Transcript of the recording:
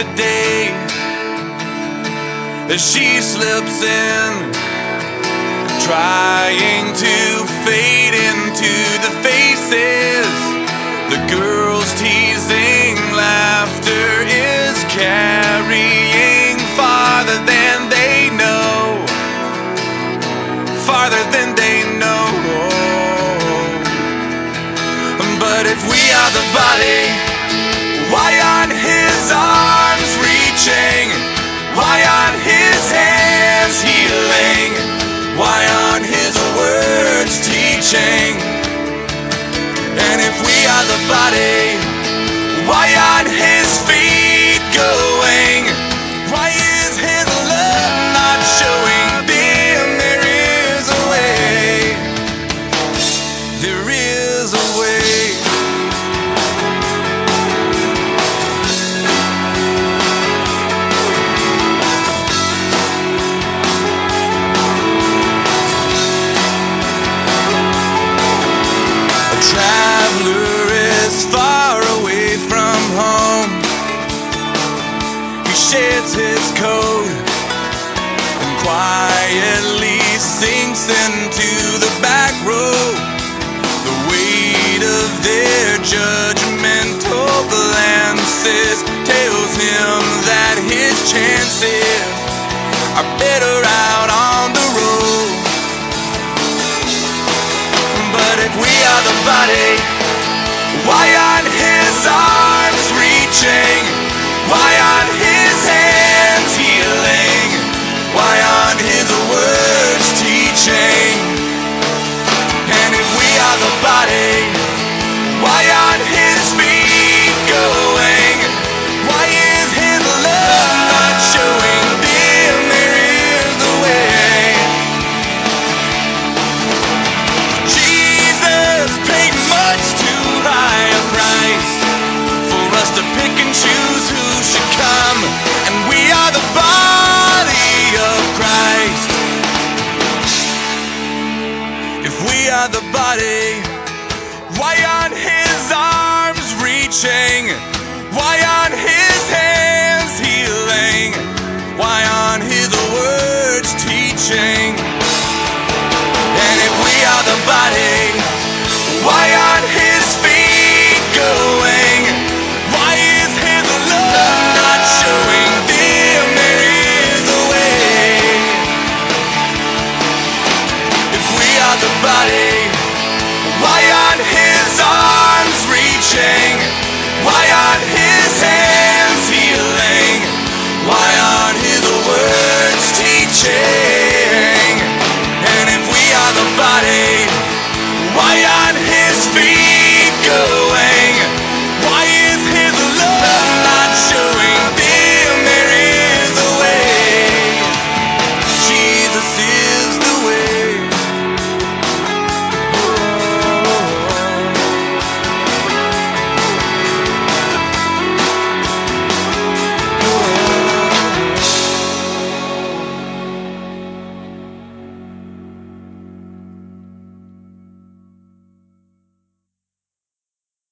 today as she slips in, trying to fade into the faces. The girls teasing laughter is carrying farther than they know, farther than they know. But if we are the body, why aren't his arms reaching? Why aren't his hands healing? Why aren't his words teaching? And if we are the body, why aren't his feet quietly sinks into the back row. The weight of their judgmental glances tells him that his chances are better out on the road. But if we are the body, another body. Why on him?